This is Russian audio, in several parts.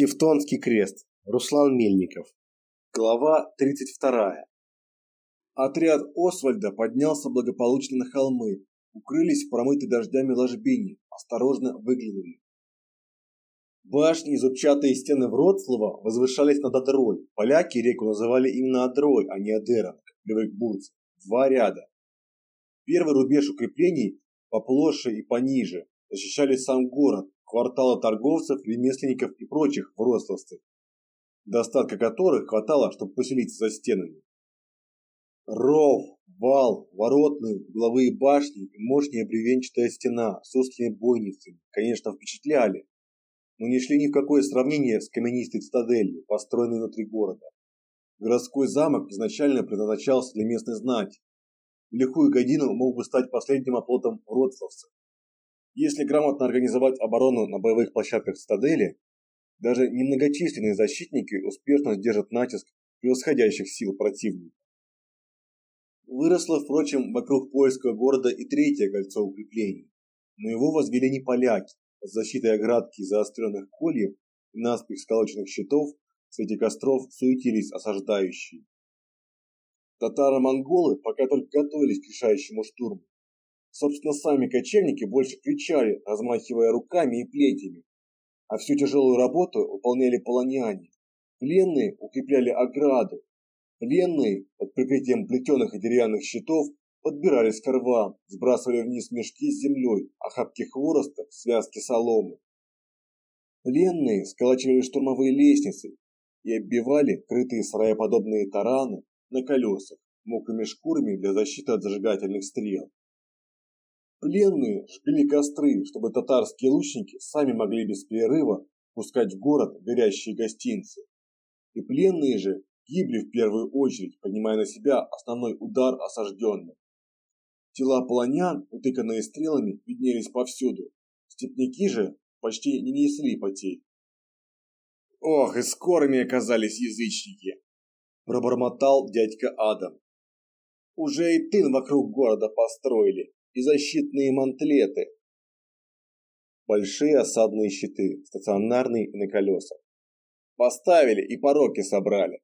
Тевтонский крест. Руслан Мельников. Глава 32. Отряд Освальда поднялся благополучно на холмы, укрылись в промытой дождями ложбине, осторожно выглянули. Башни и зубчатые стены Вроцлава возвышались над Одрой. Поляки реку называли именно Одрой, а не Адером, как привык Бурц. Два ряда. Первый рубеж укреплений по площади и пониже защищали сам город, кварталы торговцев, ремесленников и прочих вроцлавцев, достатка которых хватало, чтобы поселиться за стенами. Ров, вал, воротные, угловые башни и мощная бревенчатая стена с узкими бойницами, конечно, впечатляли, но не шли ни в какое сравнение с каменистой цитаделью, построенной внутри города. Городской замок изначально предназначался для местной знати. В лихую годину мог бы стать последним оплотом вроцлавцев. Если грамотно организовать оборону на боевых площадках цитадели, даже немногочисленные защитники успешно сдержат натиск превосходящих сил противника. Выросло, впрочем, вокруг польского города и третье кольцо укреплений, но его возвели не поляки, а с защитой оградки заостренных кольев и наспех сколоченных щитов свете костров суетились осаждающие. Татаро-монголы пока только готовились к решающему штурму, Собственно, сами кочевники больше кричали, размахивая руками и плетями, а всю тяжелую работу выполняли полоняне. Пленные укрепляли ограду. Пленные под прикрытием плетеных и деревянных щитов подбирались к рвам, сбрасывали вниз мешки с землей, охапки хвороста, связки соломы. Пленные сколачивали штурмовые лестницы и оббивали крытые сараеподобные тараны на колесах мокрыми шкурами для защиты от зажигательных стрел. Пленные жгли костры, чтобы татарские лучники сами могли без перерыва пускать в город горящие гостинцы. И пленные же гибли в первую очередь, поднимая на себя основной удар осажденных. Тела полонян, утыканные стрелами, виднелись повсюду. Степняки же почти не несли потерь. «Ох, и скорыми оказались язычники!» – пробормотал дядька Адам. «Уже и тын вокруг города построили, и защитные мантлеты. Большие осадные щиты, стационарные и на колесах. Поставили и пороки собрали.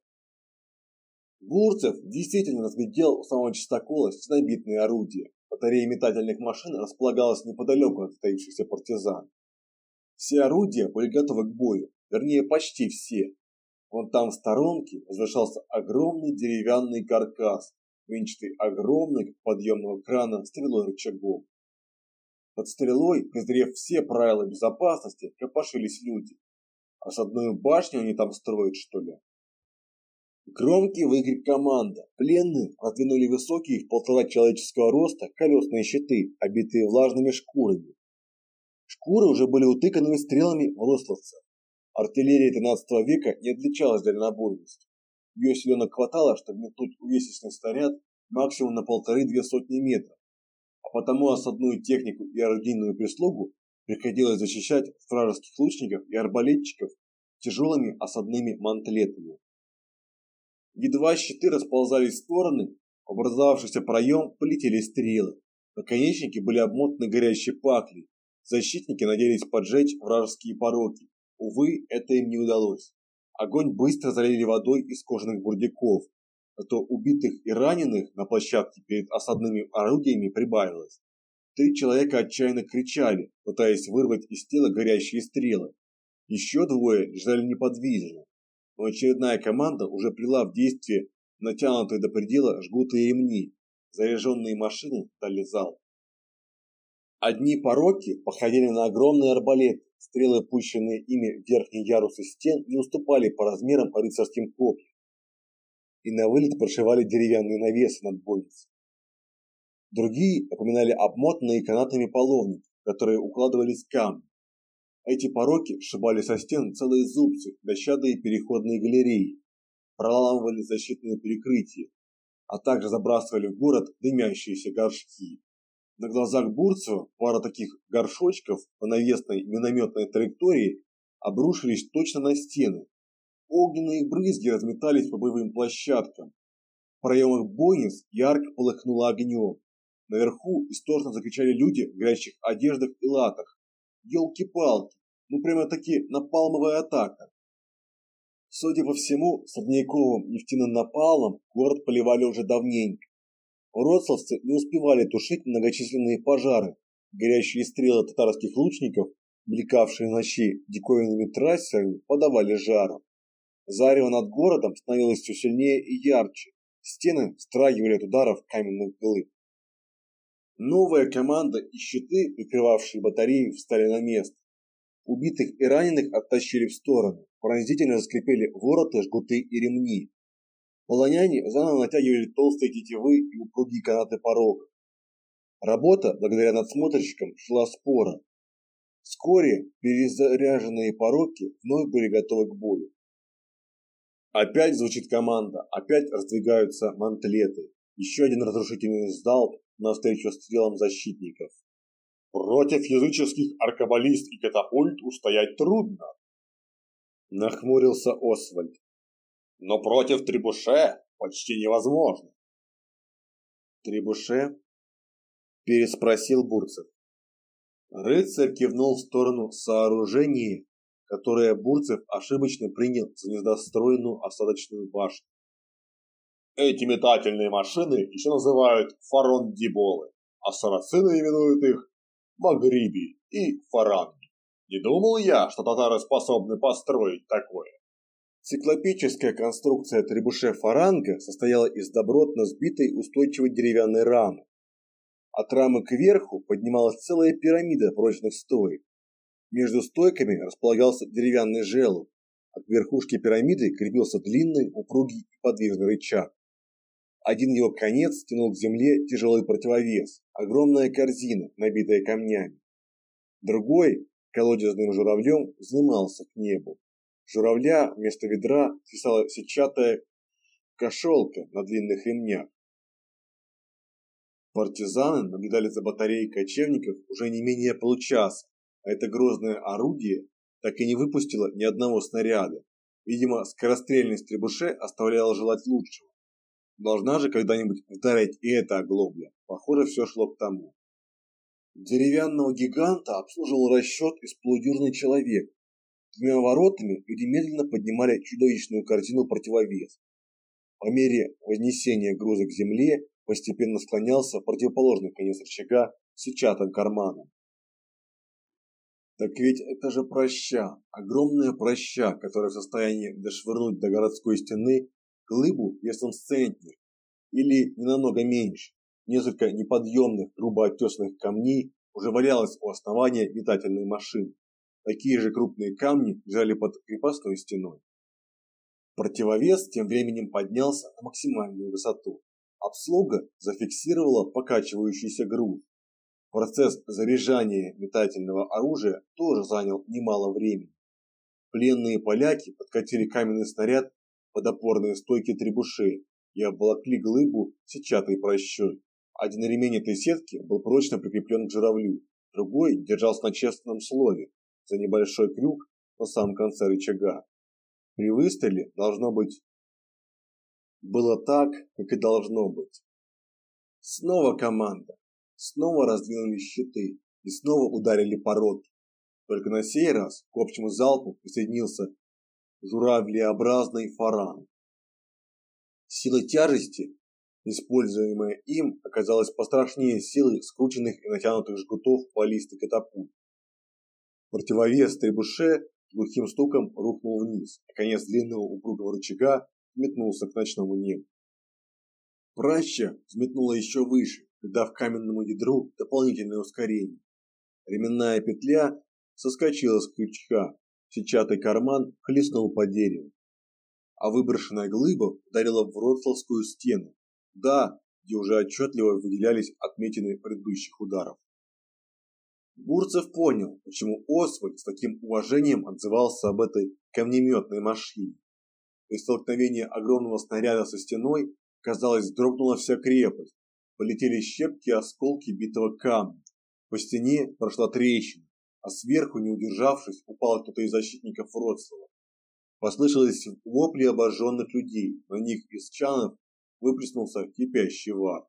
Гурцев действительно разглядел у самого чистокола стенобитные орудия. Батарея метательных машин располагалась неподалеку от стоявшихся партизан. Все орудия были готовы к бою, вернее почти все. Вон там в сторонке возвышался огромный деревянный каркас, венчатый огромный, подъемного крана, стрелой рычагом. Под стрелой, презрев все правила безопасности, копошились люди. А с одной башней они там строят, что ли? Громкий выкрик команда. Пленные отвинули высокие в полтора человеческого роста колесные щиты, обитые влажными шкурами. Шкуры уже были утыканы стрелами рословцев. Артиллерия XIII века не отличалась дальнобойностью. Ее силенок хватало, чтобы метнуть увесистый снаряд максимум на полторы-две сотни метров, а потому осадную технику и орудийную прислугу приходилось защищать от вражеских лучников и арбалетчиков тяжелыми осадными мантлетами. Едва щиты расползались в стороны, в образовавшийся проем полетели стрелы. Наконечники были обмотаны горящей паклей. Защитники надеялись поджечь вражеские пороки. Увы, это им не удалось. Огонь быстро залили водой из кожаных бурдюков, а то убитых и раненых на площадке перед осадными орудиями прибавилось. Три человека отчаянно кричали, пытаясь вырвать из тела горящие стрелы. Еще двое лежали неподвижно, но очередная команда уже прила в действие натянутые до предела жгутые ремни. Заряженные машины дали зал. Одни пороки походили на огромные арбалеты, стрелы, пущенные ими в верхние ярусы стен, не уступали по размерам рыцарским копьям. И на вылет прошивали деревянные навесы над бойницей. Другие напоминали обмотанные канатами половники, которые укладывались камни. Эти пороки сшибали со стен целые зубцы, дощатые переходные галереи, проламывали защитные перекрытия, а также забрасывали в город дымящиеся горшки. На глазах Бурцева пара таких горшочков по навесной минометной траектории обрушились точно на стены. Огненные брызги разметались по боевым площадкам. В проемах бойниц ярко полыхнуло огнем. Наверху истошно закричали люди в горящих одеждах и латах. Ёлки-палки, ну прямо-таки напалмовая атака. Судя по всему, сорняковым нефтяным напалом город поливали уже давненько. Вроцлавцы не успевали тушить многочисленные пожары. Горящие стрелы татарских лучников, мелькавшие в ночи диковинными трассерами, подавали жаром. Зарево над городом становилось все сильнее и ярче. Стены страгивали от ударов каменных глыб. Новая команда и щиты, прикрывавшие батареи, встали на место. Убитых и раненых оттащили в стороны. Пронзительно заскрипели вороты, жгуты и ремни. Полоняне заново натягивали толстые тетивы и упругие канаты порога. Работа, благодаря надсмотрщикам, шла спора. Вскоре перезаряженные пороки вновь были готовы к бою. Опять звучит команда, опять раздвигаются мантлеты. Еще один разрушительный залп навстречу стрелам защитников. Против языческих аркабалист и катапульт устоять трудно. Нахмурился Освальд. Но против трибуше почти невозможно. Трибуше? Переспросил Бурцев. Рыцарь кивнул в сторону сооружения, которое Бурцев ошибочно принял за недостроенную осадочную башню. Эти метательные машины еще называют фарондиболы, а сарацины именуют их магриби и фаранги. Не думал я, что татары способны построить такое. Циклопическая конструкция требуше-фаранга состояла из добротно сбитой устойчивой деревянной рамы. От рамы кверху поднималась целая пирамида прочных стоек. Между стойками располагался деревянный желоб, а к верхушке пирамиды крепился длинный, упругий и подвижный рычаг. Один его конец тянул к земле тяжелый противовес, огромная корзина, набитая камнями. Другой, колодезным журавлем, вздымался к небу. Журавля вместо ведра свисала сетчатая кошелка на длинных ремнях. Партизаны наблюдали за батареей кочевников уже не менее получаса, а это грозное орудие так и не выпустило ни одного снаряда. Видимо, скорострельность требуше оставляла желать лучшего. Должна же когда-нибудь ударить и эта оглобля. Похоже, все шло к тому. Деревянного гиганта обслуживал расчет из полудюжины человек. Двумя воротами люди медленно поднимали чудовищную корзину противовес. По мере вознесения груза к земле постепенно склонялся противоположный конец рычага с сетчатым карманом. Так ведь это же проща, огромная проща, которая в состоянии дошвырнуть до городской стены глыбу весом с центнер или не намного меньше. Несколько неподъемных, грубо оттесанных камней уже валялось у основания метательной машины. Такие же крупные камни лежали под крепостной стеной. Противовес тем временем поднялся на максимальную высоту. Обслуга зафиксировала покачивающийся груз. Процесс заряжания метательного оружия тоже занял немало времени. Пленные поляки подкатили каменный снаряд под опорные стойки требушей и обволокли глыбу сетчатой прощой. Один ремень этой сетки был прочно прикреплен к журавлю, другой держался на честном слове за небольшой крюк на самом конце рычага. При выстреле должно быть было так, как и должно быть. Снова команда. Снова раздвинули щиты и снова ударили по роке. Только на сей раз к общему залпу присоединился журавлеобразный фаран. Сила тяжести, используемая им, оказалась пострашнее силы скрученных и натянутых жгутов баллист и катапульт. Противовес требуше глухим стуком рухнул вниз, а конец длинного упругого рычага метнулся к ночному небу. Праща взметнула еще выше, придав каменному ядру дополнительное ускорение. Ременная петля соскочила с крючка, Сетчатый карман хлестнул по дереву, а выброшенная глыба ударила в Вроцлавскую стену, да, где уже отчетливо выделялись отметины предыдущих ударов. Бурцев понял, почему Освальд с таким уважением отзывался об этой камнеметной машине. При столкновении огромного снаряда со стеной, казалось, дрогнула вся крепость. Полетели щепки и осколки битого камня. По стене прошла трещина а сверху, не удержавшись, упал кто-то из защитников Вроцлава. Послышались вопли обожженных людей, на них из чанов выплеснулся кипящий вар.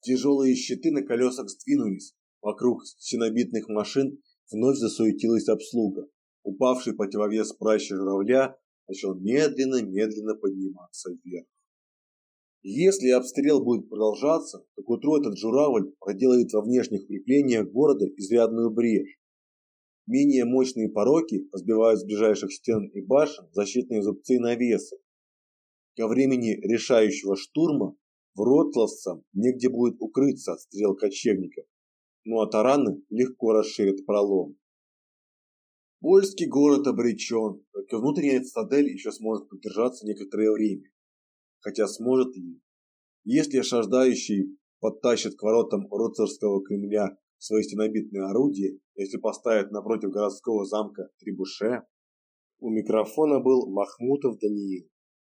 Тяжелые щиты на колесах сдвинулись, вокруг стенобитных машин вновь засуетилась обслуга. Упавший противовес пращи журавля начал медленно-медленно подниматься вверх. Если обстрел будет продолжаться, то к утру этот журавль проделает во внешних укреплениях города изрядную брешь. Менее мощные пороки разбивают с ближайших стен и башен защитные зубцы и навесы. Ко времени решающего штурма вроцлавцам негде будет укрыться от стрел кочевников, ну а тараны легко расширят пролом. Польский город обречен, только внутренняя цитадель еще сможет продержаться некоторое время. Хотя сможет ли? Если осаждающий подтащит к воротам Роцарского Кремля свои стенобитные орудия, если поставит напротив городского замка трибуше, у микрофона был Махмутов Даниил.